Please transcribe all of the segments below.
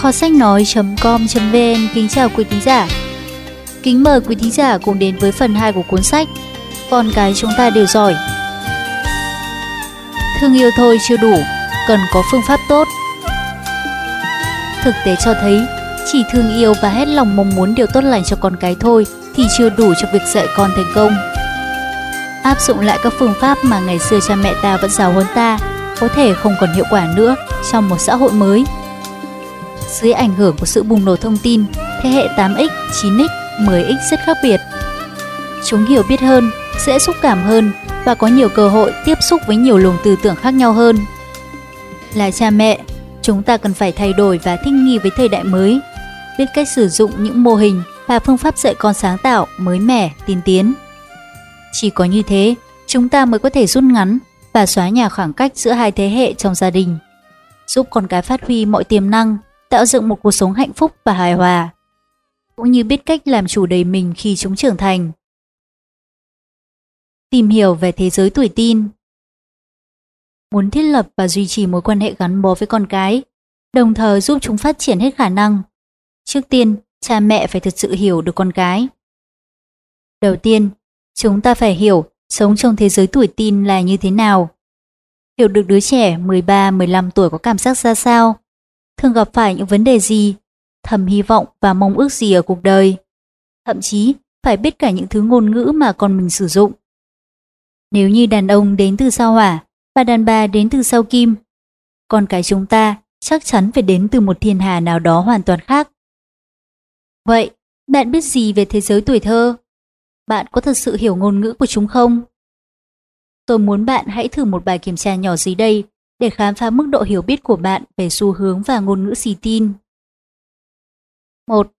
Kho sách nói.com.vn kính chào quý thính giả. Kính mời quý thính giả cùng đến với phần 2 của cuốn sách Con cái chúng ta đều giỏi. Thương yêu thôi chưa đủ, cần có phương pháp tốt. Thực tế cho thấy, chỉ thương yêu và hết lòng mong muốn điều tốt lành cho con cái thôi thì chưa đủ cho việc dạy con thành công. Áp dụng lại các phương pháp mà ngày xưa cha mẹ ta vẫn giáo huấn ta có thể không còn hiệu quả nữa trong một xã hội mới. Dưới ảnh hưởng của sự bùng nổ thông tin, thế hệ 8X, 9X, 10X rất khác biệt. Chúng hiểu biết hơn, dễ xúc cảm hơn và có nhiều cơ hội tiếp xúc với nhiều luồng tư tưởng khác nhau hơn. Là cha mẹ, chúng ta cần phải thay đổi và thích nghi với thời đại mới, biết cách sử dụng những mô hình và phương pháp dạy con sáng tạo, mới mẻ, tiên tiến. Chỉ có như thế, chúng ta mới có thể rút ngắn và xóa nhà khoảng cách giữa hai thế hệ trong gia đình, giúp con cái phát huy mọi tiềm năng, tạo dựng một cuộc sống hạnh phúc và hài hòa, cũng như biết cách làm chủ đầy mình khi chúng trưởng thành. Tìm hiểu về thế giới tuổi tin Muốn thiết lập và duy trì mối quan hệ gắn bó với con cái, đồng thời giúp chúng phát triển hết khả năng. Trước tiên, cha mẹ phải thực sự hiểu được con cái. Đầu tiên, chúng ta phải hiểu sống trong thế giới tuổi tin là như thế nào. Hiểu được đứa trẻ 13-15 tuổi có cảm giác ra sao, thường gặp phải những vấn đề gì, thầm hy vọng và mong ước gì ở cuộc đời. Thậm chí phải biết cả những thứ ngôn ngữ mà con mình sử dụng. Nếu như đàn ông đến từ sao hỏa và đàn bà đến từ sao kim, con cái chúng ta chắc chắn phải đến từ một thiên hà nào đó hoàn toàn khác. Vậy, bạn biết gì về thế giới tuổi thơ? Bạn có thật sự hiểu ngôn ngữ của chúng không? Tôi muốn bạn hãy thử một bài kiểm tra nhỏ dưới đây để khám phá mức độ hiểu biết của bạn về xu hướng và ngôn ngữ xì tin. 1.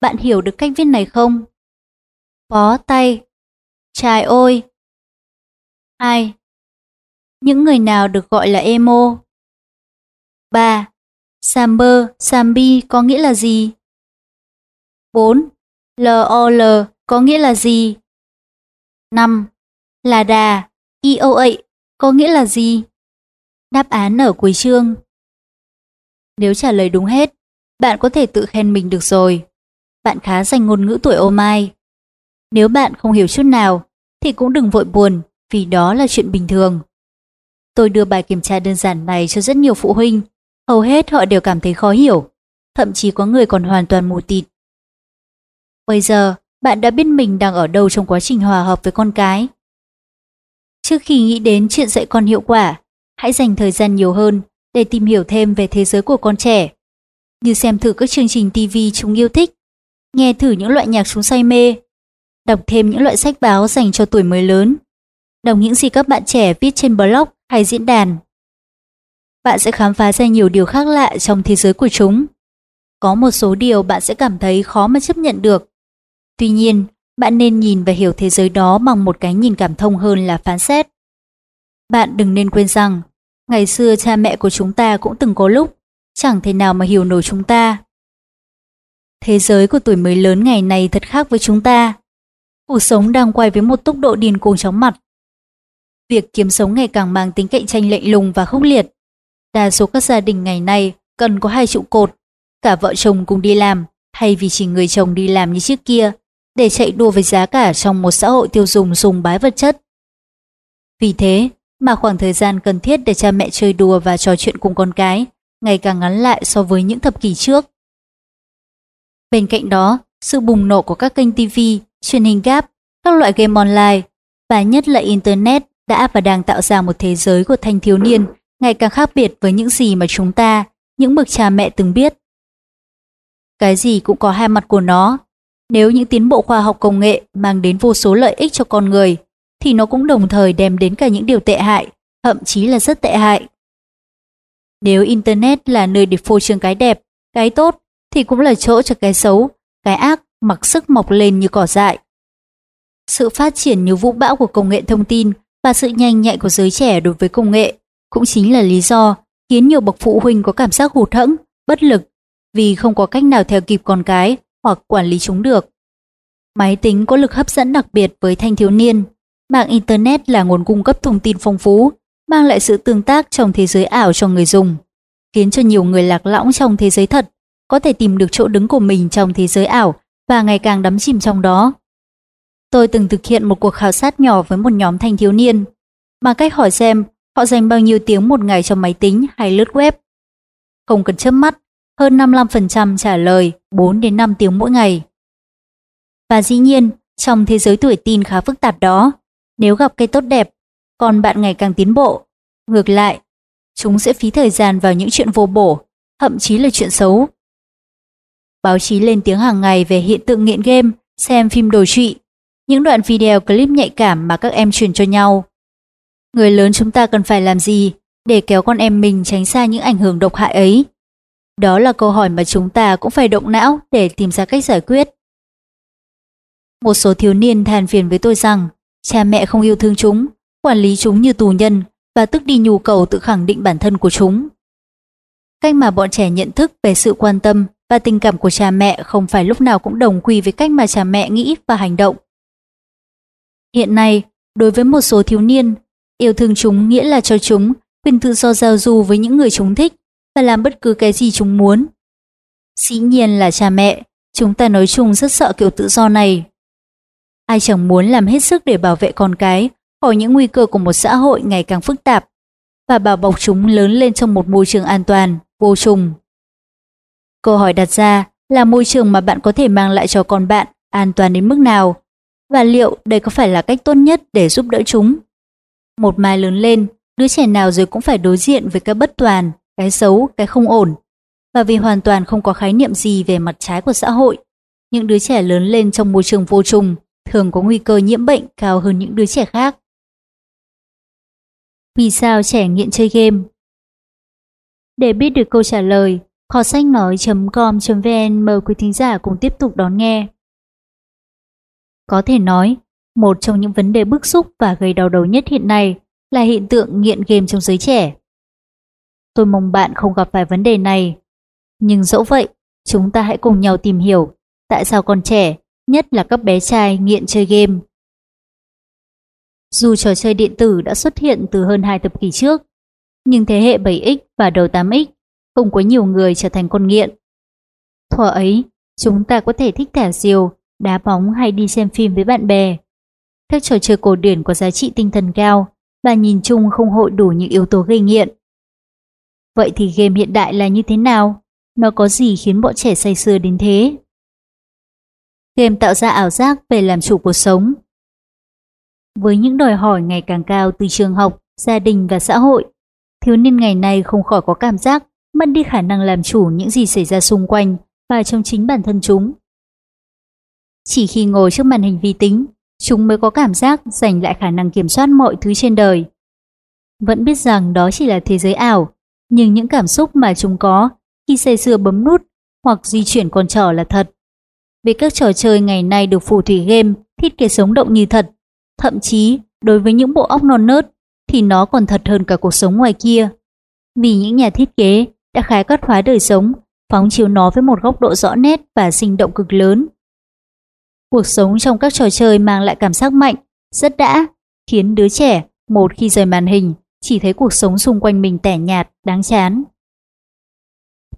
Bạn hiểu được cách viết này không? Bó tay. Trời ơi. 2. Những người nào được gọi là emo? 3. Samber, Sambi có nghĩa là gì? 4. LOL có nghĩa là gì? 5. Là đà, IOA có nghĩa là gì? Đáp án ở cuối chương. Nếu trả lời đúng hết, bạn có thể tự khen mình được rồi. Bạn khá dành ngôn ngữ tuổi ô mai. Nếu bạn không hiểu chút nào, thì cũng đừng vội buồn, vì đó là chuyện bình thường. Tôi đưa bài kiểm tra đơn giản này cho rất nhiều phụ huynh, hầu hết họ đều cảm thấy khó hiểu, thậm chí có người còn hoàn toàn mù tịt. Bây giờ, bạn đã biết mình đang ở đâu trong quá trình hòa hợp với con cái. Trước khi nghĩ đến chuyện dạy con hiệu quả, hãy dành thời gian nhiều hơn để tìm hiểu thêm về thế giới của con trẻ. Như xem thử các chương trình TV chúng yêu thích, nghe thử những loại nhạc chúng say mê, đọc thêm những loại sách báo dành cho tuổi mới lớn, đọc những gì các bạn trẻ viết trên blog hay diễn đàn. Bạn sẽ khám phá ra nhiều điều khác lạ trong thế giới của chúng. Có một số điều bạn sẽ cảm thấy khó mà chấp nhận được, Tuy nhiên, bạn nên nhìn và hiểu thế giới đó bằng một cái nhìn cảm thông hơn là phán xét. Bạn đừng nên quên rằng, ngày xưa cha mẹ của chúng ta cũng từng có lúc, chẳng thể nào mà hiểu nổi chúng ta. Thế giới của tuổi mới lớn ngày này thật khác với chúng ta. Cuộc sống đang quay với một tốc độ điên cuồng chóng mặt. Việc kiếm sống ngày càng mang tính cạnh tranh lạnh lùng và khốc liệt. Đa số các gia đình ngày nay cần có hai trụ cột, cả vợ chồng cùng đi làm, thay vì chỉ người chồng đi làm như trước kia để chạy đua với giá cả trong một xã hội tiêu dùng dùng bái vật chất. Vì thế mà khoảng thời gian cần thiết để cha mẹ chơi đùa và trò chuyện cùng con cái ngày càng ngắn lại so với những thập kỷ trước. Bên cạnh đó, sự bùng nổ của các kênh TV, truyền hình gáp, các loại game online và nhất là Internet đã và đang tạo ra một thế giới của thanh thiếu niên ngày càng khác biệt với những gì mà chúng ta, những bậc cha mẹ từng biết. Cái gì cũng có hai mặt của nó, nếu những tiến bộ khoa học công nghệ mang đến vô số lợi ích cho con người, thì nó cũng đồng thời đem đến cả những điều tệ hại, thậm chí là rất tệ hại. Nếu Internet là nơi để phô trương cái đẹp, cái tốt, thì cũng là chỗ cho cái xấu, cái ác mặc sức mọc lên như cỏ dại. Sự phát triển như vũ bão của công nghệ thông tin và sự nhanh nhạy của giới trẻ đối với công nghệ cũng chính là lý do khiến nhiều bậc phụ huynh có cảm giác hụt hẫng, bất lực vì không có cách nào theo kịp con cái hoặc quản lý chúng được. Máy tính có lực hấp dẫn đặc biệt với thanh thiếu niên. Mạng Internet là nguồn cung cấp thông tin phong phú, mang lại sự tương tác trong thế giới ảo cho người dùng. khiến cho nhiều người lạc lõng trong thế giới thật, có thể tìm được chỗ đứng của mình trong thế giới ảo và ngày càng đắm chìm trong đó. Tôi từng thực hiện một cuộc khảo sát nhỏ với một nhóm thanh thiếu niên, bằng cách hỏi xem họ dành bao nhiêu tiếng một ngày trong máy tính hay lướt web. Không cần chớp mắt, hơn 55% trả lời 4 đến 5 tiếng mỗi ngày. Và dĩ nhiên, trong thế giới tuổi tin khá phức tạp đó, nếu gặp cây tốt đẹp, còn bạn ngày càng tiến bộ, ngược lại, chúng sẽ phí thời gian vào những chuyện vô bổ, thậm chí là chuyện xấu. Báo chí lên tiếng hàng ngày về hiện tượng nghiện game, xem phim đồ trụy, những đoạn video clip nhạy cảm mà các em truyền cho nhau. Người lớn chúng ta cần phải làm gì để kéo con em mình tránh xa những ảnh hưởng độc hại ấy? Đó là câu hỏi mà chúng ta cũng phải động não để tìm ra cách giải quyết. Một số thiếu niên than phiền với tôi rằng cha mẹ không yêu thương chúng, quản lý chúng như tù nhân và tức đi nhu cầu tự khẳng định bản thân của chúng. Cách mà bọn trẻ nhận thức về sự quan tâm và tình cảm của cha mẹ không phải lúc nào cũng đồng quy với cách mà cha mẹ nghĩ và hành động. Hiện nay, đối với một số thiếu niên, yêu thương chúng nghĩa là cho chúng quyền tự do giao du với những người chúng thích và làm bất cứ cái gì chúng muốn. Dĩ nhiên là cha mẹ, chúng ta nói chung rất sợ kiểu tự do này. Ai chẳng muốn làm hết sức để bảo vệ con cái khỏi những nguy cơ của một xã hội ngày càng phức tạp và bảo bọc chúng lớn lên trong một môi trường an toàn, vô trùng. Câu hỏi đặt ra là môi trường mà bạn có thể mang lại cho con bạn an toàn đến mức nào và liệu đây có phải là cách tốt nhất để giúp đỡ chúng. Một mai lớn lên, đứa trẻ nào rồi cũng phải đối diện với cái bất toàn, cái xấu, cái không ổn. Và vì hoàn toàn không có khái niệm gì về mặt trái của xã hội, những đứa trẻ lớn lên trong môi trường vô trùng thường có nguy cơ nhiễm bệnh cao hơn những đứa trẻ khác. Vì sao trẻ nghiện chơi game? Để biết được câu trả lời, kho sách nói.com.vn mời quý thính giả cùng tiếp tục đón nghe. Có thể nói, một trong những vấn đề bức xúc và gây đau đầu nhất hiện nay là hiện tượng nghiện game trong giới trẻ. Tôi mong bạn không gặp phải vấn đề này. Nhưng dẫu vậy, chúng ta hãy cùng nhau tìm hiểu tại sao con trẻ, nhất là các bé trai nghiện chơi game. Dù trò chơi điện tử đã xuất hiện từ hơn hai thập kỷ trước, nhưng thế hệ 7X và đầu 8X không có nhiều người trở thành con nghiện. Thuở ấy, chúng ta có thể thích thả diều, đá bóng hay đi xem phim với bạn bè. Các trò chơi cổ điển có giá trị tinh thần cao và nhìn chung không hội đủ những yếu tố gây nghiện. Vậy thì game hiện đại là như thế nào? Nó có gì khiến bọn trẻ say sưa đến thế? Game tạo ra ảo giác về làm chủ cuộc sống. Với những đòi hỏi ngày càng cao từ trường học, gia đình và xã hội, thiếu niên ngày nay không khỏi có cảm giác mất đi khả năng làm chủ những gì xảy ra xung quanh và trong chính bản thân chúng. Chỉ khi ngồi trước màn hình vi tính, chúng mới có cảm giác giành lại khả năng kiểm soát mọi thứ trên đời. Vẫn biết rằng đó chỉ là thế giới ảo, nhưng những cảm xúc mà chúng có khi say sưa bấm nút hoặc di chuyển con trỏ là thật. Vì các trò chơi ngày nay được phù thủy game thiết kế sống động như thật, thậm chí đối với những bộ óc non nớt thì nó còn thật hơn cả cuộc sống ngoài kia. Vì những nhà thiết kế đã khái quát hóa đời sống, phóng chiếu nó với một góc độ rõ nét và sinh động cực lớn. Cuộc sống trong các trò chơi mang lại cảm giác mạnh, rất đã, khiến đứa trẻ một khi rời màn hình chỉ thấy cuộc sống xung quanh mình tẻ nhạt, đáng chán.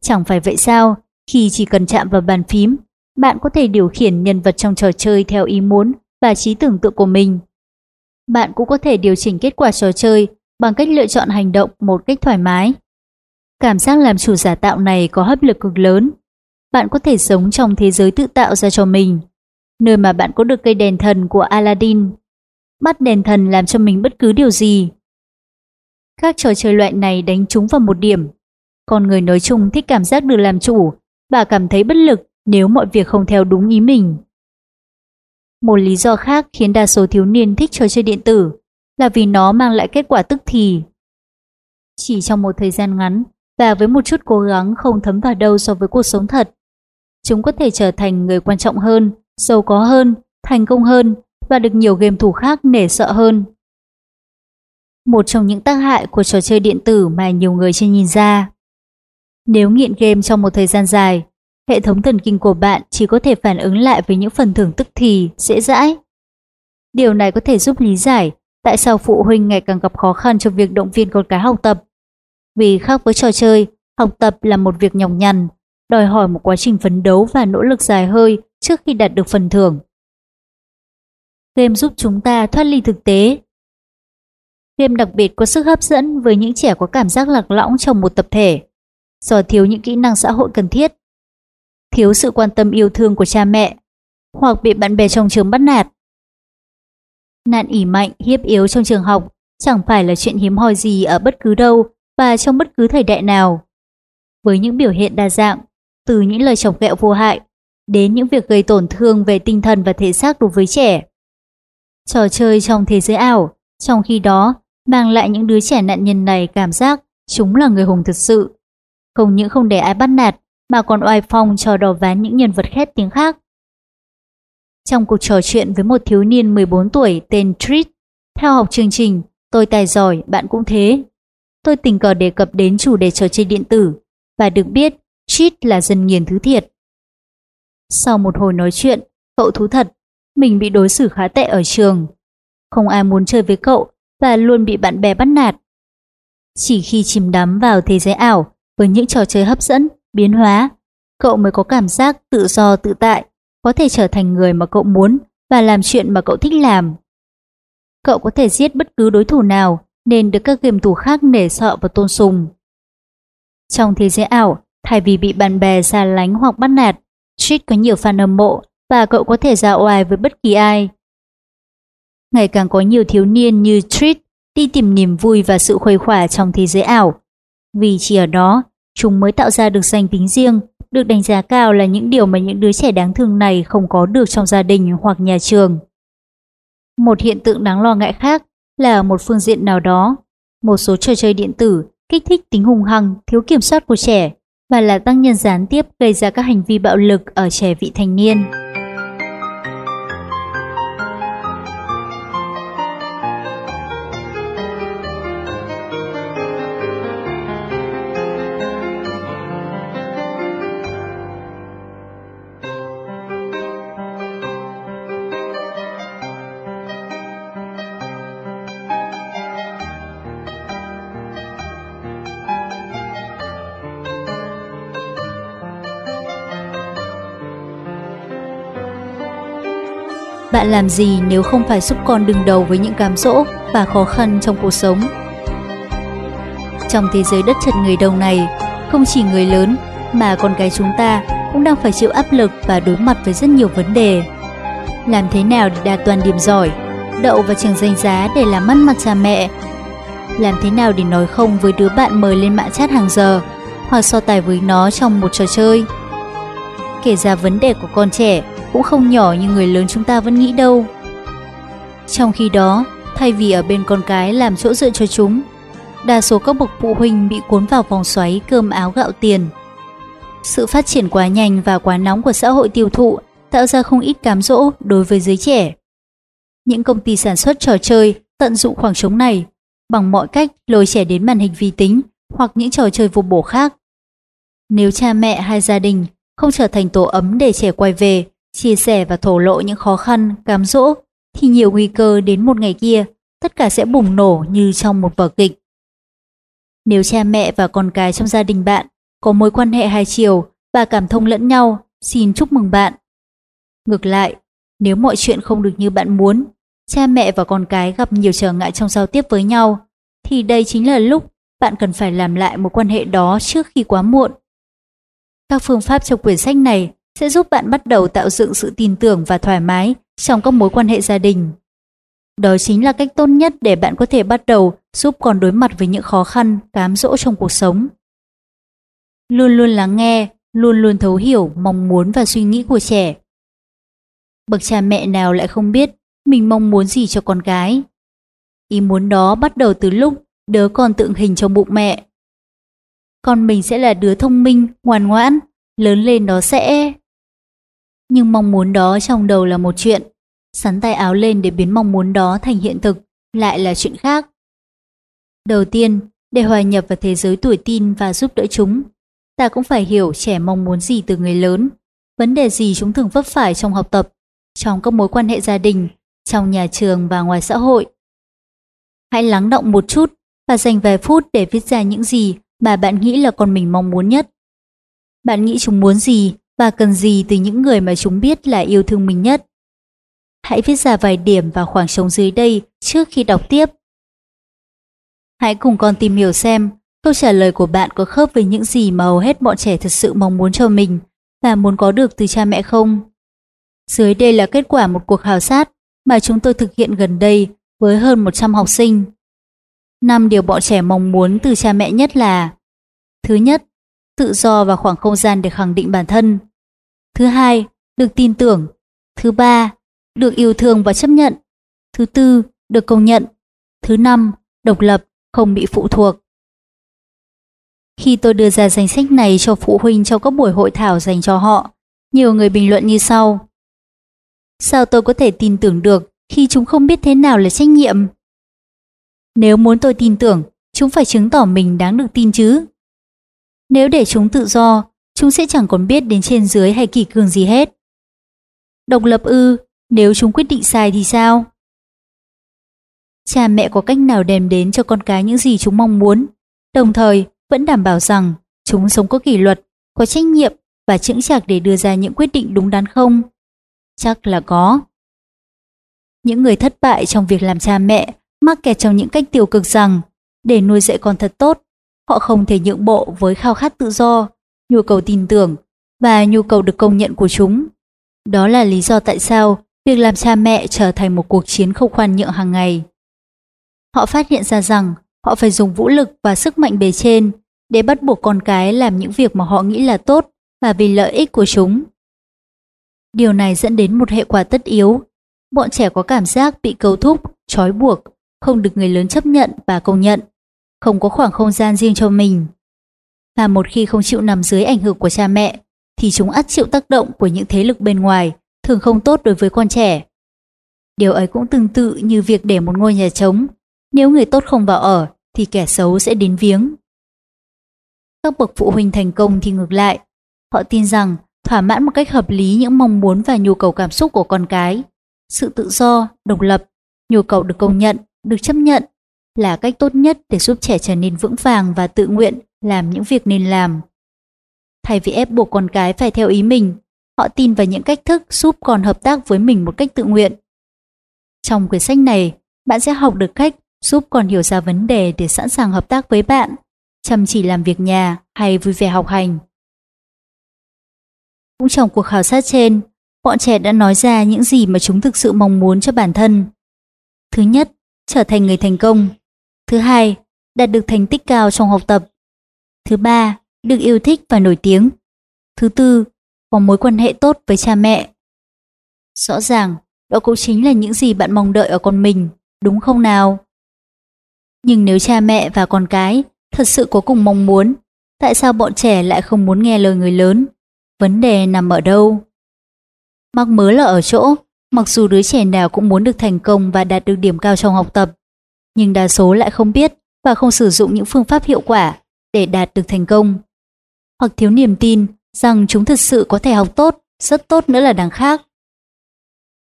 Chẳng phải vậy sao, khi chỉ cần chạm vào bàn phím, bạn có thể điều khiển nhân vật trong trò chơi theo ý muốn và trí tưởng tượng của mình. Bạn cũng có thể điều chỉnh kết quả trò chơi bằng cách lựa chọn hành động một cách thoải mái. Cảm giác làm chủ giả tạo này có hấp lực cực lớn. Bạn có thể sống trong thế giới tự tạo ra cho mình, nơi mà bạn có được cây đèn thần của Aladdin. Bắt đèn thần làm cho mình bất cứ điều gì. Các trò chơi loại này đánh trúng vào một điểm. Con người nói chung thích cảm giác được làm chủ và cảm thấy bất lực nếu mọi việc không theo đúng ý mình. Một lý do khác khiến đa số thiếu niên thích trò chơi điện tử là vì nó mang lại kết quả tức thì. Chỉ trong một thời gian ngắn và với một chút cố gắng không thấm vào đâu so với cuộc sống thật, chúng có thể trở thành người quan trọng hơn, giàu có hơn, thành công hơn và được nhiều game thủ khác nể sợ hơn. Một trong những tác hại của trò chơi điện tử mà nhiều người chưa nhìn ra. Nếu nghiện game trong một thời gian dài, hệ thống thần kinh của bạn chỉ có thể phản ứng lại với những phần thưởng tức thì, dễ dãi. Điều này có thể giúp lý giải tại sao phụ huynh ngày càng gặp khó khăn trong việc động viên con cái học tập. Vì khác với trò chơi, Học tập là một việc nhọc nhằn, đòi hỏi một quá trình phấn đấu và nỗ lực dài hơi trước khi đạt được phần thưởng. Game giúp chúng ta thoát ly thực tế. Game đặc biệt có sức hấp dẫn với những trẻ có cảm giác lạc lõng trong một tập thể, do thiếu những kỹ năng xã hội cần thiết, thiếu sự quan tâm yêu thương của cha mẹ, hoặc bị bạn bè trong trường bắt nạt. Nạn ỉ mạnh, hiếp yếu trong trường học chẳng phải là chuyện hiếm hoi gì ở bất cứ đâu và trong bất cứ thời đại nào. Với những biểu hiện đa dạng, từ những lời chọc ghẹo vô hại đến những việc gây tổn thương về tinh thần và thể xác đối với trẻ. Trò chơi trong thế giới ảo, trong khi đó mang lại những đứa trẻ nạn nhân này cảm giác chúng là người hùng thật sự. Không những không để ai bắt nạt, mà còn oai phong trò đò ván những nhân vật khét tiếng khác. Trong cuộc trò chuyện với một thiếu niên 14 tuổi tên Treat, theo học chương trình Tôi tài giỏi, bạn cũng thế. Tôi tình cờ đề cập đến chủ đề trò chơi điện tử và được biết Treat là dân nghiền thứ thiệt. Sau một hồi nói chuyện, cậu thú thật, mình bị đối xử khá tệ ở trường. Không ai muốn chơi với cậu và luôn bị bạn bè bắt nạt. Chỉ khi chìm đắm vào thế giới ảo với những trò chơi hấp dẫn, biến hóa, cậu mới có cảm giác tự do tự tại, có thể trở thành người mà cậu muốn và làm chuyện mà cậu thích làm. Cậu có thể giết bất cứ đối thủ nào nên được các game thủ khác nể sợ và tôn sùng. Trong thế giới ảo, thay vì bị bạn bè xa lánh hoặc bắt nạt, Street có nhiều fan hâm mộ và cậu có thể ra oai với bất kỳ ai. Ngày càng có nhiều thiếu niên như Street đi tìm niềm vui và sự khuây khỏa trong thế giới ảo. Vì chỉ ở đó, chúng mới tạo ra được danh tính riêng, được đánh giá cao là những điều mà những đứa trẻ đáng thương này không có được trong gia đình hoặc nhà trường. Một hiện tượng đáng lo ngại khác là ở một phương diện nào đó, một số trò chơi điện tử kích thích tính hung hăng, thiếu kiểm soát của trẻ và là tăng nhân gián tiếp gây ra các hành vi bạo lực ở trẻ vị thành niên. Bạn làm gì nếu không phải giúp con đương đầu với những cám dỗ và khó khăn trong cuộc sống? Trong thế giới đất chật người đông này, không chỉ người lớn mà con cái chúng ta cũng đang phải chịu áp lực và đối mặt với rất nhiều vấn đề. Làm thế nào để đạt toàn điểm giỏi, đậu vào trường danh giá để làm mất mặt cha mẹ? Làm thế nào để nói không với đứa bạn mời lên mạng chat hàng giờ hoặc so tài với nó trong một trò chơi? Kể ra vấn đề của con trẻ cũng không nhỏ như người lớn chúng ta vẫn nghĩ đâu. Trong khi đó, thay vì ở bên con cái làm chỗ dựa cho chúng, đa số các bậc phụ huynh bị cuốn vào vòng xoáy cơm áo gạo tiền. Sự phát triển quá nhanh và quá nóng của xã hội tiêu thụ tạo ra không ít cám dỗ đối với giới trẻ. Những công ty sản xuất trò chơi tận dụng khoảng trống này bằng mọi cách lôi trẻ đến màn hình vi tính hoặc những trò chơi vô bổ khác. Nếu cha mẹ hay gia đình không trở thành tổ ấm để trẻ quay về chia sẻ và thổ lộ những khó khăn, cám dỗ, thì nhiều nguy cơ đến một ngày kia, tất cả sẽ bùng nổ như trong một vở kịch. Nếu cha mẹ và con cái trong gia đình bạn có mối quan hệ hai chiều và cảm thông lẫn nhau, xin chúc mừng bạn. Ngược lại, nếu mọi chuyện không được như bạn muốn, cha mẹ và con cái gặp nhiều trở ngại trong giao tiếp với nhau, thì đây chính là lúc bạn cần phải làm lại mối quan hệ đó trước khi quá muộn. Các phương pháp trong quyển sách này sẽ giúp bạn bắt đầu tạo dựng sự tin tưởng và thoải mái trong các mối quan hệ gia đình. Đó chính là cách tốt nhất để bạn có thể bắt đầu giúp con đối mặt với những khó khăn, cám dỗ trong cuộc sống. Luôn luôn lắng nghe, luôn luôn thấu hiểu mong muốn và suy nghĩ của trẻ. Bậc cha mẹ nào lại không biết mình mong muốn gì cho con cái. Ý muốn đó bắt đầu từ lúc đứa con tượng hình trong bụng mẹ. Con mình sẽ là đứa thông minh, ngoan ngoãn, lớn lên nó sẽ... Nhưng mong muốn đó trong đầu là một chuyện, sắn tay áo lên để biến mong muốn đó thành hiện thực lại là chuyện khác. Đầu tiên, để hòa nhập vào thế giới tuổi tin và giúp đỡ chúng, ta cũng phải hiểu trẻ mong muốn gì từ người lớn, vấn đề gì chúng thường vấp phải trong học tập, trong các mối quan hệ gia đình, trong nhà trường và ngoài xã hội. Hãy lắng động một chút và dành vài phút để viết ra những gì mà bạn nghĩ là con mình mong muốn nhất. Bạn nghĩ chúng muốn gì và cần gì từ những người mà chúng biết là yêu thương mình nhất. Hãy viết ra vài điểm vào khoảng trống dưới đây trước khi đọc tiếp. Hãy cùng con tìm hiểu xem câu trả lời của bạn có khớp với những gì mà hầu hết bọn trẻ thật sự mong muốn cho mình và muốn có được từ cha mẹ không. Dưới đây là kết quả một cuộc khảo sát mà chúng tôi thực hiện gần đây với hơn 100 học sinh. Năm điều bọn trẻ mong muốn từ cha mẹ nhất là Thứ nhất, tự do và khoảng không gian để khẳng định bản thân. Thứ hai, được tin tưởng. Thứ ba, được yêu thương và chấp nhận. Thứ tư, được công nhận. Thứ năm, độc lập, không bị phụ thuộc. Khi tôi đưa ra danh sách này cho phụ huynh trong các buổi hội thảo dành cho họ, nhiều người bình luận như sau. Sao tôi có thể tin tưởng được khi chúng không biết thế nào là trách nhiệm? Nếu muốn tôi tin tưởng, chúng phải chứng tỏ mình đáng được tin chứ. Nếu để chúng tự do, chúng sẽ chẳng còn biết đến trên dưới hay kỳ cương gì hết. Độc lập ư, nếu chúng quyết định sai thì sao? Cha mẹ có cách nào đem đến cho con cái những gì chúng mong muốn, đồng thời vẫn đảm bảo rằng chúng sống có kỷ luật, có trách nhiệm và chững chạc để đưa ra những quyết định đúng đắn không? Chắc là có. Những người thất bại trong việc làm cha mẹ mắc kẹt trong những cách tiêu cực rằng để nuôi dạy con thật tốt, họ không thể nhượng bộ với khao khát tự do, nhu cầu tin tưởng và nhu cầu được công nhận của chúng. Đó là lý do tại sao việc làm cha mẹ trở thành một cuộc chiến không khoan nhượng hàng ngày. Họ phát hiện ra rằng họ phải dùng vũ lực và sức mạnh bề trên để bắt buộc con cái làm những việc mà họ nghĩ là tốt và vì lợi ích của chúng. Điều này dẫn đến một hệ quả tất yếu. Bọn trẻ có cảm giác bị cấu thúc, trói buộc, không được người lớn chấp nhận và công nhận, không có khoảng không gian riêng cho mình. Và một khi không chịu nằm dưới ảnh hưởng của cha mẹ, thì chúng ắt chịu tác động của những thế lực bên ngoài, thường không tốt đối với con trẻ. Điều ấy cũng tương tự như việc để một ngôi nhà trống, nếu người tốt không vào ở thì kẻ xấu sẽ đến viếng. Các bậc phụ huynh thành công thì ngược lại, họ tin rằng thỏa mãn một cách hợp lý những mong muốn và nhu cầu cảm xúc của con cái, sự tự do, độc lập, nhu cầu được công nhận, được chấp nhận là cách tốt nhất để giúp trẻ trở nên vững vàng và tự nguyện làm những việc nên làm. Thay vì ép buộc con cái phải theo ý mình, họ tin vào những cách thức giúp con hợp tác với mình một cách tự nguyện. Trong quyển sách này, bạn sẽ học được cách giúp con hiểu ra vấn đề để sẵn sàng hợp tác với bạn, chăm chỉ làm việc nhà hay vui vẻ học hành. Cũng trong cuộc khảo sát trên, bọn trẻ đã nói ra những gì mà chúng thực sự mong muốn cho bản thân. Thứ nhất, trở thành người thành công. Thứ hai, đạt được thành tích cao trong học tập. Thứ ba, được yêu thích và nổi tiếng. Thứ tư, có mối quan hệ tốt với cha mẹ. Rõ ràng, đó cũng chính là những gì bạn mong đợi ở con mình, đúng không nào? Nhưng nếu cha mẹ và con cái thật sự có cùng mong muốn, tại sao bọn trẻ lại không muốn nghe lời người lớn? Vấn đề nằm ở đâu? Mắc mớ là ở chỗ, mặc dù đứa trẻ nào cũng muốn được thành công và đạt được điểm cao trong học tập, nhưng đa số lại không biết và không sử dụng những phương pháp hiệu quả để đạt được thành công. Hoặc thiếu niềm tin rằng chúng thật sự có thể học tốt, rất tốt nữa là đằng khác.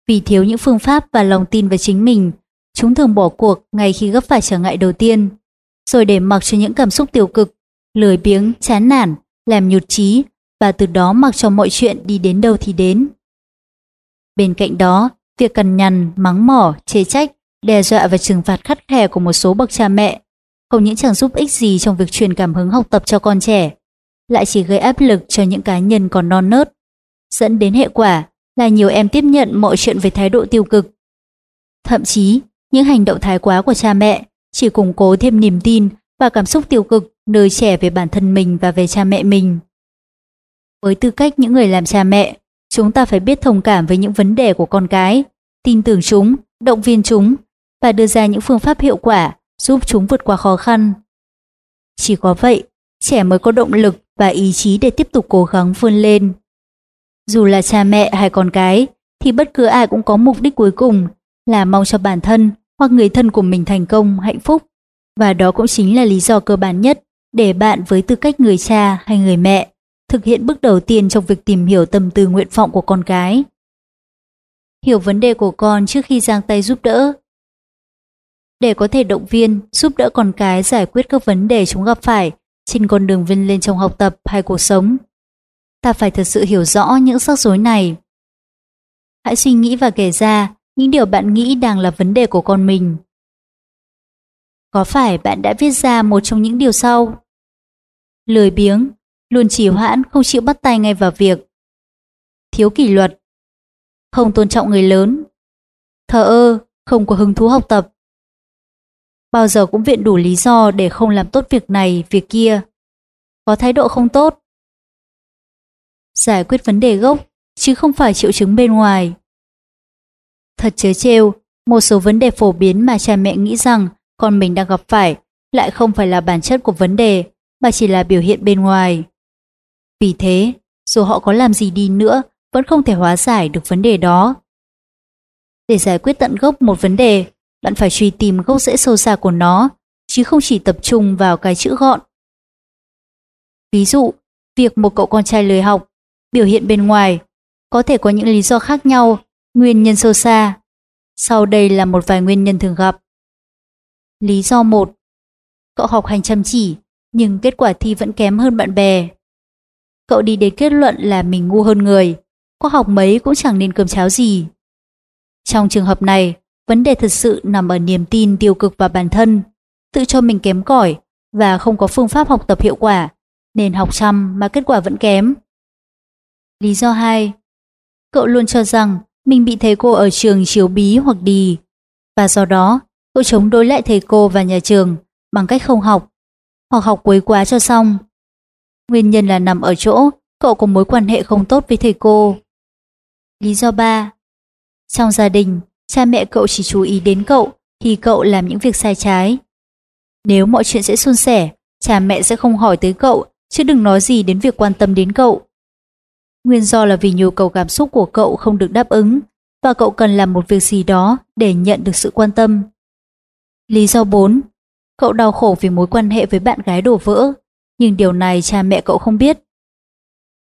Vì thiếu những phương pháp và lòng tin vào chính mình, chúng thường bỏ cuộc ngay khi gấp phải trở ngại đầu tiên, rồi để mặc cho những cảm xúc tiêu cực, lười biếng, chán nản, làm nhụt chí và từ đó mặc cho mọi chuyện đi đến đâu thì đến. Bên cạnh đó, việc cằn nhằn, mắng mỏ, chê trách, đe dọa và trừng phạt khắt khe của một số bậc cha mẹ không những chẳng giúp ích gì trong việc truyền cảm hứng học tập cho con trẻ, lại chỉ gây áp lực cho những cá nhân còn non nớt, dẫn đến hệ quả là nhiều em tiếp nhận mọi chuyện với thái độ tiêu cực. Thậm chí, những hành động thái quá của cha mẹ chỉ củng cố thêm niềm tin và cảm xúc tiêu cực nơi trẻ về bản thân mình và về cha mẹ mình. Với tư cách những người làm cha mẹ, chúng ta phải biết thông cảm với những vấn đề của con cái, tin tưởng chúng, động viên chúng và đưa ra những phương pháp hiệu quả giúp chúng vượt qua khó khăn. Chỉ có vậy, trẻ mới có động lực và ý chí để tiếp tục cố gắng vươn lên. Dù là cha mẹ hay con cái, thì bất cứ ai cũng có mục đích cuối cùng là mong cho bản thân hoặc người thân của mình thành công, hạnh phúc. Và đó cũng chính là lý do cơ bản nhất để bạn với tư cách người cha hay người mẹ thực hiện bước đầu tiên trong việc tìm hiểu tâm tư nguyện vọng của con cái. Hiểu vấn đề của con trước khi giang tay giúp đỡ. Để có thể động viên, giúp đỡ con cái giải quyết các vấn đề chúng gặp phải, trên con đường vươn lên trong học tập hay cuộc sống. Ta phải thật sự hiểu rõ những rắc rối này. Hãy suy nghĩ và kể ra những điều bạn nghĩ đang là vấn đề của con mình. Có phải bạn đã viết ra một trong những điều sau? Lười biếng, luôn trì hoãn không chịu bắt tay ngay vào việc. Thiếu kỷ luật, không tôn trọng người lớn. Thờ ơ, không có hứng thú học tập. Bao giờ cũng viện đủ lý do để không làm tốt việc này, việc kia. Có thái độ không tốt. Giải quyết vấn đề gốc, chứ không phải triệu chứng bên ngoài. Thật chớ trêu, một số vấn đề phổ biến mà cha mẹ nghĩ rằng con mình đang gặp phải lại không phải là bản chất của vấn đề, mà chỉ là biểu hiện bên ngoài. Vì thế, dù họ có làm gì đi nữa, vẫn không thể hóa giải được vấn đề đó. Để giải quyết tận gốc một vấn đề, bạn phải truy tìm gốc rễ sâu xa của nó, chứ không chỉ tập trung vào cái chữ gọn. Ví dụ, việc một cậu con trai lười học, biểu hiện bên ngoài, có thể có những lý do khác nhau, nguyên nhân sâu xa. Sau đây là một vài nguyên nhân thường gặp. Lý do 1. Cậu học hành chăm chỉ, nhưng kết quả thi vẫn kém hơn bạn bè. Cậu đi đến kết luận là mình ngu hơn người, có học mấy cũng chẳng nên cơm cháo gì. Trong trường hợp này, vấn đề thực sự nằm ở niềm tin tiêu cực vào bản thân, tự cho mình kém cỏi và không có phương pháp học tập hiệu quả, nên học chăm mà kết quả vẫn kém. Lý do 2. Cậu luôn cho rằng mình bị thầy cô ở trường chiếu bí hoặc đi, và do đó cậu chống đối lại thầy cô và nhà trường bằng cách không học, hoặc học quấy quá cho xong. Nguyên nhân là nằm ở chỗ cậu có mối quan hệ không tốt với thầy cô. Lý do 3. Trong gia đình, cha mẹ cậu chỉ chú ý đến cậu khi cậu làm những việc sai trái. Nếu mọi chuyện sẽ suôn sẻ, cha mẹ sẽ không hỏi tới cậu, chứ đừng nói gì đến việc quan tâm đến cậu. Nguyên do là vì nhu cầu cảm xúc của cậu không được đáp ứng và cậu cần làm một việc gì đó để nhận được sự quan tâm. Lý do 4. Cậu đau khổ vì mối quan hệ với bạn gái đổ vỡ, nhưng điều này cha mẹ cậu không biết.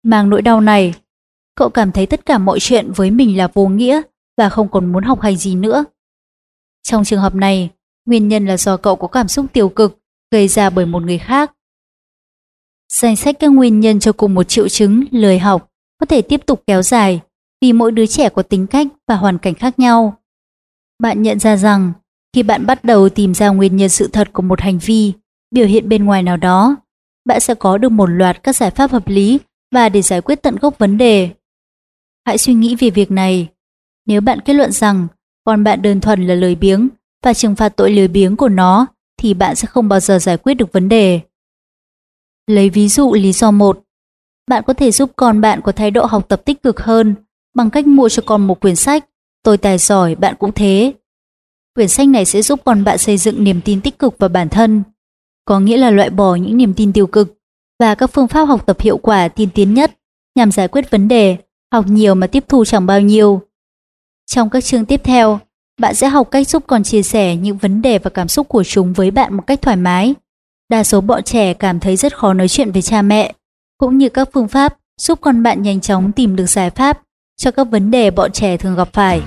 Mang nỗi đau này, cậu cảm thấy tất cả mọi chuyện với mình là vô nghĩa và không còn muốn học hành gì nữa. Trong trường hợp này, nguyên nhân là do cậu có cảm xúc tiêu cực gây ra bởi một người khác. Danh sách các nguyên nhân cho cùng một triệu chứng lười học có thể tiếp tục kéo dài vì mỗi đứa trẻ có tính cách và hoàn cảnh khác nhau. Bạn nhận ra rằng khi bạn bắt đầu tìm ra nguyên nhân sự thật của một hành vi, biểu hiện bên ngoài nào đó, bạn sẽ có được một loạt các giải pháp hợp lý và để giải quyết tận gốc vấn đề. Hãy suy nghĩ về việc này. Nếu bạn kết luận rằng con bạn đơn thuần là lười biếng và trừng phạt tội lười biếng của nó, thì bạn sẽ không bao giờ giải quyết được vấn đề. Lấy ví dụ lý do 1. Bạn có thể giúp con bạn có thái độ học tập tích cực hơn bằng cách mua cho con một quyển sách. Tôi tài giỏi, bạn cũng thế. Quyển sách này sẽ giúp con bạn xây dựng niềm tin tích cực vào bản thân, có nghĩa là loại bỏ những niềm tin tiêu cực và các phương pháp học tập hiệu quả tiên tiến nhất nhằm giải quyết vấn đề, học nhiều mà tiếp thu chẳng bao nhiêu. Trong các chương tiếp theo, bạn sẽ học cách giúp con chia sẻ những vấn đề và cảm xúc của chúng với bạn một cách thoải mái. Đa số bọn trẻ cảm thấy rất khó nói chuyện với cha mẹ, cũng như các phương pháp giúp con bạn nhanh chóng tìm được giải pháp cho các vấn đề bọn trẻ thường gặp phải.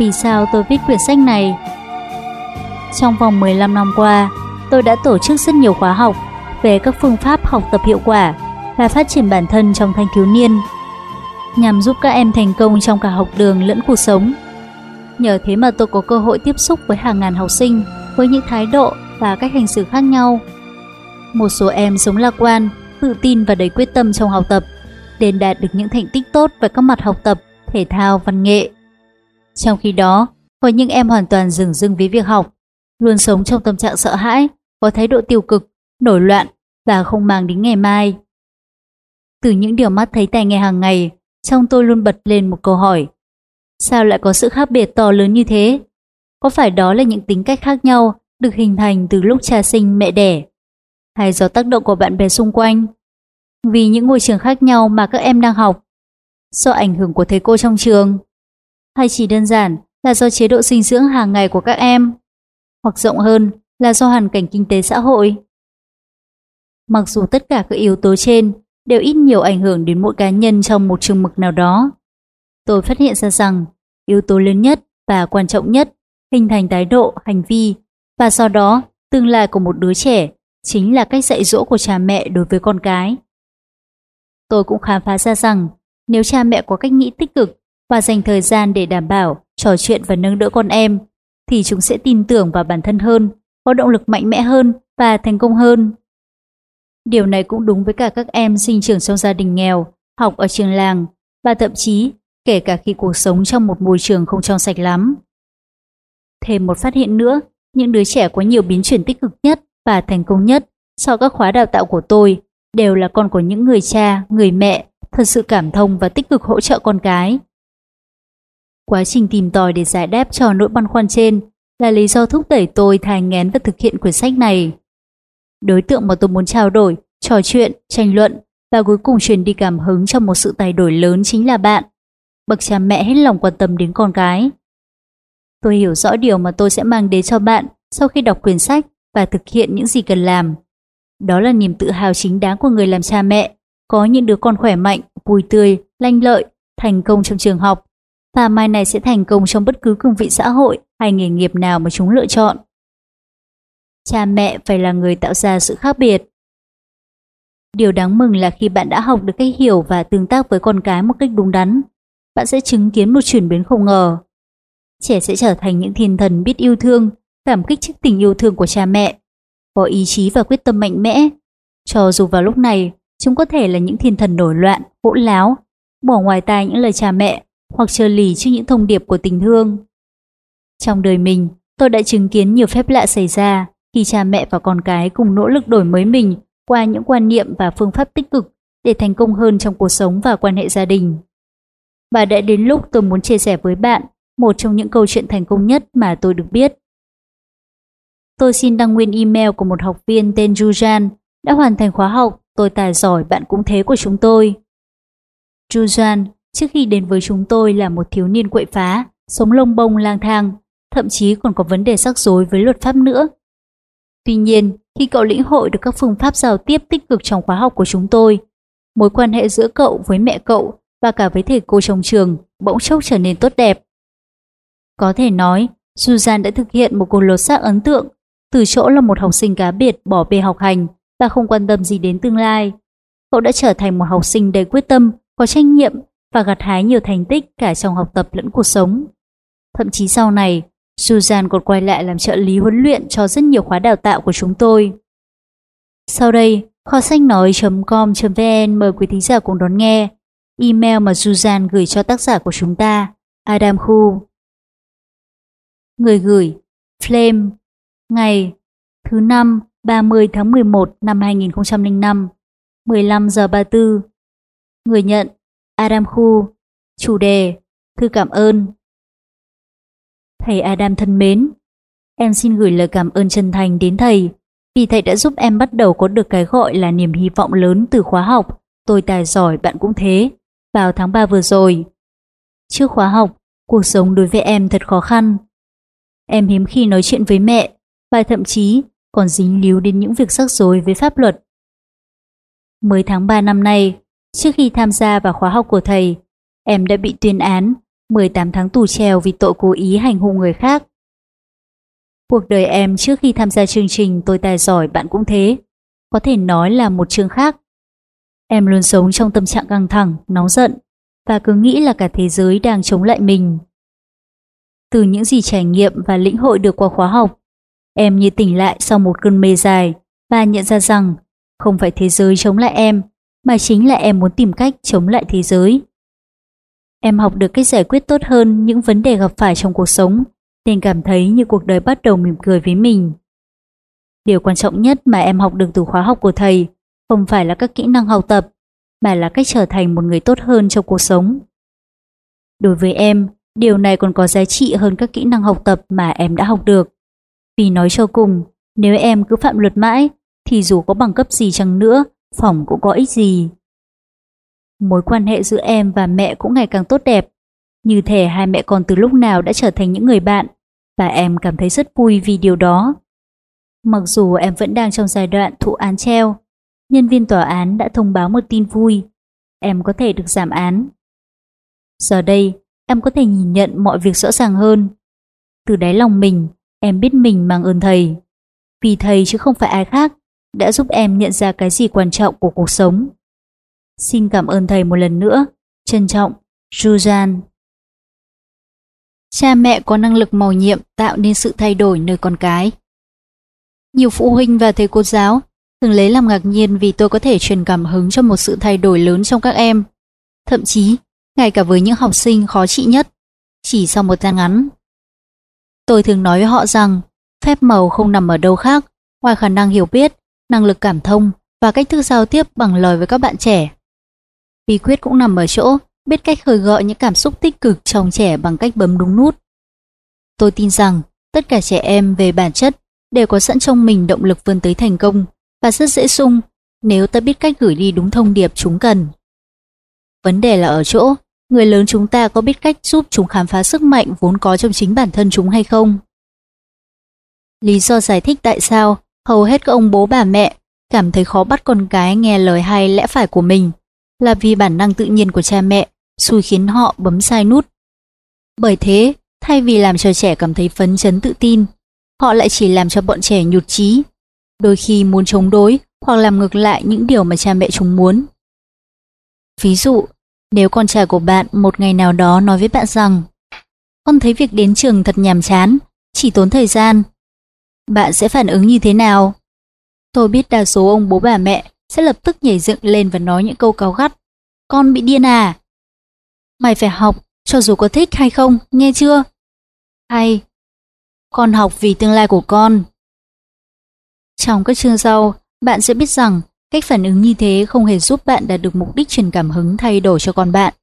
Vì sao tôi viết quyển sách này. Trong vòng 15 năm qua, tôi đã tổ chức rất nhiều khóa học về các phương pháp học tập hiệu quả và phát triển bản thân trong thanh thiếu niên, nhằm giúp các em thành công trong cả học đường lẫn cuộc sống. Nhờ thế mà tôi có cơ hội tiếp xúc với hàng ngàn học sinh với những thái độ và cách hành xử khác nhau. Một số em sống lạc quan, tự tin và đầy quyết tâm trong học tập, để đạt được những thành tích tốt về các mặt học tập, thể thao, văn nghệ. Trong khi đó, có những em hoàn toàn dừng dưng với việc học, luôn sống trong tâm trạng sợ hãi, có thái độ tiêu cực, nổi loạn và không mang đến ngày mai. Từ những điều mắt thấy tai nghe hàng ngày, trong tôi luôn bật lên một câu hỏi. Sao lại có sự khác biệt to lớn như thế? Có phải đó là những tính cách khác nhau được hình thành từ lúc cha sinh mẹ đẻ? hay do tác động của bạn bè xung quanh? Vì những ngôi trường khác nhau mà các em đang học, do ảnh hưởng của thầy cô trong trường, hay chỉ đơn giản là do chế độ dinh dưỡng hàng ngày của các em, hoặc rộng hơn là do hoàn cảnh kinh tế xã hội. Mặc dù tất cả các yếu tố trên đều ít nhiều ảnh hưởng đến mỗi cá nhân trong một chừng mực nào đó, tôi phát hiện ra rằng yếu tố lớn nhất và quan trọng nhất hình thành thái độ, hành vi và sau đó tương lai của một đứa trẻ chính là cách dạy dỗ của cha mẹ đối với con cái. Tôi cũng khám phá ra rằng nếu cha mẹ có cách nghĩ tích cực và dành thời gian để đảm bảo, trò chuyện và nâng đỡ con em, thì chúng sẽ tin tưởng vào bản thân hơn, có động lực mạnh mẽ hơn và thành công hơn. Điều này cũng đúng với cả các em sinh trưởng trong gia đình nghèo, học ở trường làng và thậm chí kể cả khi cuộc sống trong một môi trường không trong sạch lắm. Thêm một phát hiện nữa, những đứa trẻ có nhiều biến chuyển tích cực nhất và thành công nhất sau các khóa đào tạo của tôi đều là con của những người cha, người mẹ thật sự cảm thông và tích cực hỗ trợ con cái. Quá trình tìm tòi để giải đáp cho nỗi băn khoăn trên là lý do thúc đẩy tôi thai ngén và thực hiện quyển sách này. Đối tượng mà tôi muốn trao đổi, trò chuyện, tranh luận và cuối cùng truyền đi cảm hứng cho một sự thay đổi lớn chính là bạn, bậc cha mẹ hết lòng quan tâm đến con cái. Tôi hiểu rõ điều mà tôi sẽ mang đến cho bạn sau khi đọc quyển sách và thực hiện những gì cần làm. Đó là niềm tự hào chính đáng của người làm cha mẹ, có những đứa con khỏe mạnh, vui tươi, lanh lợi, thành công trong trường học, và mai này sẽ thành công trong bất cứ cương vị xã hội hay nghề nghiệp nào mà chúng lựa chọn. Cha mẹ phải là người tạo ra sự khác biệt. Điều đáng mừng là khi bạn đã học được cách hiểu và tương tác với con cái một cách đúng đắn, bạn sẽ chứng kiến một chuyển biến không ngờ. Trẻ sẽ trở thành những thiên thần biết yêu thương, cảm kích trước tình yêu thương của cha mẹ, có ý chí và quyết tâm mạnh mẽ. Cho dù vào lúc này, chúng có thể là những thiên thần nổi loạn, hỗn láo, bỏ ngoài tai những lời cha mẹ hoặc chờ lì trước những thông điệp của tình thương. Trong đời mình, tôi đã chứng kiến nhiều phép lạ xảy ra khi cha mẹ và con cái cùng nỗ lực đổi mới mình qua những quan niệm và phương pháp tích cực để thành công hơn trong cuộc sống và quan hệ gia đình. Và đã đến lúc tôi muốn chia sẻ với bạn một trong những câu chuyện thành công nhất mà tôi được biết. Tôi xin đăng nguyên email của một học viên tên Jujan đã hoàn thành khóa học Tôi tài giỏi bạn cũng thế của chúng tôi. Jujan trước khi đến với chúng tôi là một thiếu niên quậy phá, sống lông bông lang thang, thậm chí còn có vấn đề rắc rối với luật pháp nữa. Tuy nhiên, khi cậu lĩnh hội được các phương pháp giao tiếp tích cực trong khóa học của chúng tôi, mối quan hệ giữa cậu với mẹ cậu và cả với thầy cô trong trường bỗng chốc trở nên tốt đẹp. Có thể nói, Susan đã thực hiện một cuộc lột xác ấn tượng, từ chỗ là một học sinh cá biệt bỏ bê học hành và không quan tâm gì đến tương lai. Cậu đã trở thành một học sinh đầy quyết tâm, có trách nhiệm và gặt hái nhiều thành tích cả trong học tập lẫn cuộc sống. Thậm chí sau này, Susan còn quay lại làm trợ lý huấn luyện cho rất nhiều khóa đào tạo của chúng tôi. Sau đây, kho sách nói.com.vn mời quý thính giả cùng đón nghe email mà Susan gửi cho tác giả của chúng ta, Adam Khu. Người gửi Flame Ngày Thứ năm 30 tháng 11 năm 2005 15 giờ 34 Người nhận Adam Khu Chủ đề Thư cảm ơn Thầy Adam thân mến Em xin gửi lời cảm ơn chân thành đến thầy vì thầy đã giúp em bắt đầu có được cái gọi là niềm hy vọng lớn từ khóa học Tôi tài giỏi bạn cũng thế vào tháng 3 vừa rồi. Trước khóa học, cuộc sống đối với em thật khó khăn. Em hiếm khi nói chuyện với mẹ và thậm chí còn dính líu đến những việc rắc rối với pháp luật. Mới tháng 3 năm nay, trước khi tham gia vào khóa học của thầy, em đã bị tuyên án 18 tháng tù treo vì tội cố ý hành hung người khác. Cuộc đời em trước khi tham gia chương trình Tôi tài giỏi bạn cũng thế, có thể nói là một chương khác. Em luôn sống trong tâm trạng căng thẳng, nóng giận và cứ nghĩ là cả thế giới đang chống lại mình. Từ những gì trải nghiệm và lĩnh hội được qua khóa học, Em như tỉnh lại sau một cơn mê dài và nhận ra rằng không phải thế giới chống lại em, mà chính là em muốn tìm cách chống lại thế giới. Em học được cách giải quyết tốt hơn những vấn đề gặp phải trong cuộc sống, nên cảm thấy như cuộc đời bắt đầu mỉm cười với mình. Điều quan trọng nhất mà em học được từ khóa học của thầy không phải là các kỹ năng học tập, mà là cách trở thành một người tốt hơn trong cuộc sống. Đối với em, điều này còn có giá trị hơn các kỹ năng học tập mà em đã học được. Vì nói cho cùng, nếu em cứ phạm luật mãi, thì dù có bằng cấp gì chăng nữa, phòng cũng có ích gì. Mối quan hệ giữa em và mẹ cũng ngày càng tốt đẹp. Như thể hai mẹ con từ lúc nào đã trở thành những người bạn, và em cảm thấy rất vui vì điều đó. Mặc dù em vẫn đang trong giai đoạn thụ án treo, nhân viên tòa án đã thông báo một tin vui. Em có thể được giảm án. Giờ đây, em có thể nhìn nhận mọi việc rõ ràng hơn. Từ đáy lòng mình, em biết mình mang ơn thầy. Vì thầy chứ không phải ai khác đã giúp em nhận ra cái gì quan trọng của cuộc sống. Xin cảm ơn thầy một lần nữa. Trân trọng, Suzanne. Cha mẹ có năng lực màu nhiệm tạo nên sự thay đổi nơi con cái. Nhiều phụ huynh và thầy cô giáo thường lấy làm ngạc nhiên vì tôi có thể truyền cảm hứng cho một sự thay đổi lớn trong các em. Thậm chí, ngay cả với những học sinh khó trị nhất, chỉ sau một gian ngắn. Tôi thường nói với họ rằng phép màu không nằm ở đâu khác ngoài khả năng hiểu biết, năng lực cảm thông và cách thức giao tiếp bằng lời với các bạn trẻ. Bí quyết cũng nằm ở chỗ biết cách khơi gợi những cảm xúc tích cực trong trẻ bằng cách bấm đúng nút. Tôi tin rằng tất cả trẻ em về bản chất đều có sẵn trong mình động lực vươn tới thành công và rất dễ sung nếu ta biết cách gửi đi đúng thông điệp chúng cần. Vấn đề là ở chỗ, người lớn chúng ta có biết cách giúp chúng khám phá sức mạnh vốn có trong chính bản thân chúng hay không? Lý do giải thích tại sao hầu hết các ông bố bà mẹ cảm thấy khó bắt con cái nghe lời hay lẽ phải của mình là vì bản năng tự nhiên của cha mẹ xui khiến họ bấm sai nút. Bởi thế, thay vì làm cho trẻ cảm thấy phấn chấn tự tin, họ lại chỉ làm cho bọn trẻ nhụt chí, đôi khi muốn chống đối hoặc làm ngược lại những điều mà cha mẹ chúng muốn. Ví dụ, nếu con trai của bạn một ngày nào đó nói với bạn rằng con thấy việc đến trường thật nhàm chán, chỉ tốn thời gian, bạn sẽ phản ứng như thế nào? Tôi biết đa số ông bố bà mẹ sẽ lập tức nhảy dựng lên và nói những câu cáo gắt. Con bị điên à? Mày phải học, cho dù có thích hay không, nghe chưa? Hay, con học vì tương lai của con. Trong các chương sau, bạn sẽ biết rằng cách phản ứng như thế không hề giúp bạn đạt được mục đích truyền cảm hứng thay đổi cho con bạn,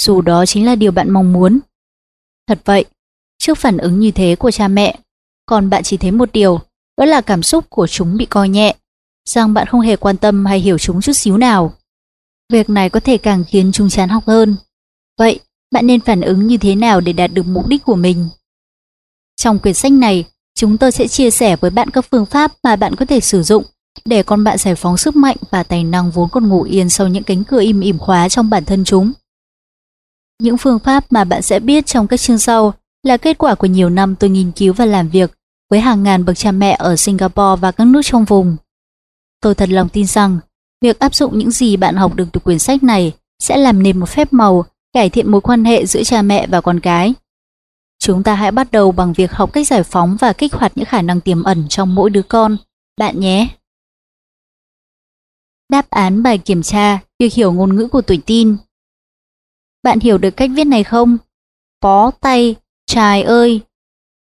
dù đó chính là điều bạn mong muốn. Thật vậy, trước phản ứng như thế của cha mẹ, còn bạn chỉ thấy một điều, đó là cảm xúc của chúng bị coi nhẹ, rằng bạn không hề quan tâm hay hiểu chúng chút xíu nào. Việc này có thể càng khiến chúng chán học hơn. Vậy, bạn nên phản ứng như thế nào để đạt được mục đích của mình? Trong quyển sách này, chúng tôi sẽ chia sẻ với bạn các phương pháp mà bạn có thể sử dụng để con bạn giải phóng sức mạnh và tài năng vốn còn ngủ yên sau những cánh cửa im ỉm khóa trong bản thân chúng. Những phương pháp mà bạn sẽ biết trong các chương sau là kết quả của nhiều năm tôi nghiên cứu và làm việc với hàng ngàn bậc cha mẹ ở Singapore và các nước trong vùng. Tôi thật lòng tin rằng việc áp dụng những gì bạn học được từ quyển sách này sẽ làm nên một phép màu cải thiện mối quan hệ giữa cha mẹ và con cái. Chúng ta hãy bắt đầu bằng việc học cách giải phóng và kích hoạt những khả năng tiềm ẩn trong mỗi đứa con, bạn nhé. Đáp án bài kiểm tra, việc hiểu ngôn ngữ của tuổi tin. Bạn hiểu được cách viết này không? Bó tay, Trài ơi!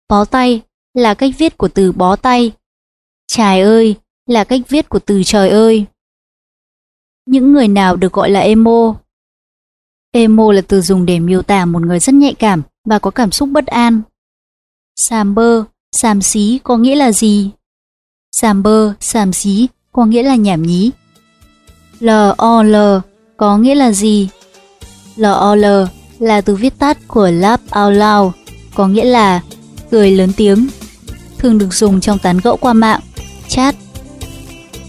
Bó tay là cách viết của từ bó tay. Trài ơi là cách viết của từ trời ơi. Những người nào được gọi là emo? Emo là từ dùng để miêu tả một người rất nhạy cảm và có cảm xúc bất an. Sàm bơ, sàm xí có nghĩa là gì? Sàm bơ, sàm xí có nghĩa là nhảm nhí. L-O-L có nghĩa là gì? L-O-L là từ viết tắt của laugh out loud, có nghĩa là cười lớn tiếng, thường được dùng trong tán gẫu qua mạng, chat.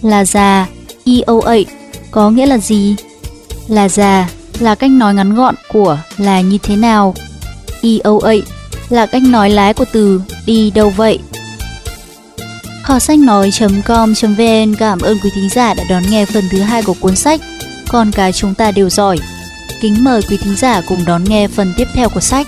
Là già, EOA có nghĩa là gì? Là già là cách nói ngắn gọn của là như thế nào. EOA là cách nói lái của từ đi đâu vậy. Kho sách nói.com.vn cảm ơn quý thính giả đã đón nghe phần thứ hai của cuốn sách Con cái chúng ta đều giỏi. Kính mời quý thính giả cùng đón nghe phần tiếp theo của sách.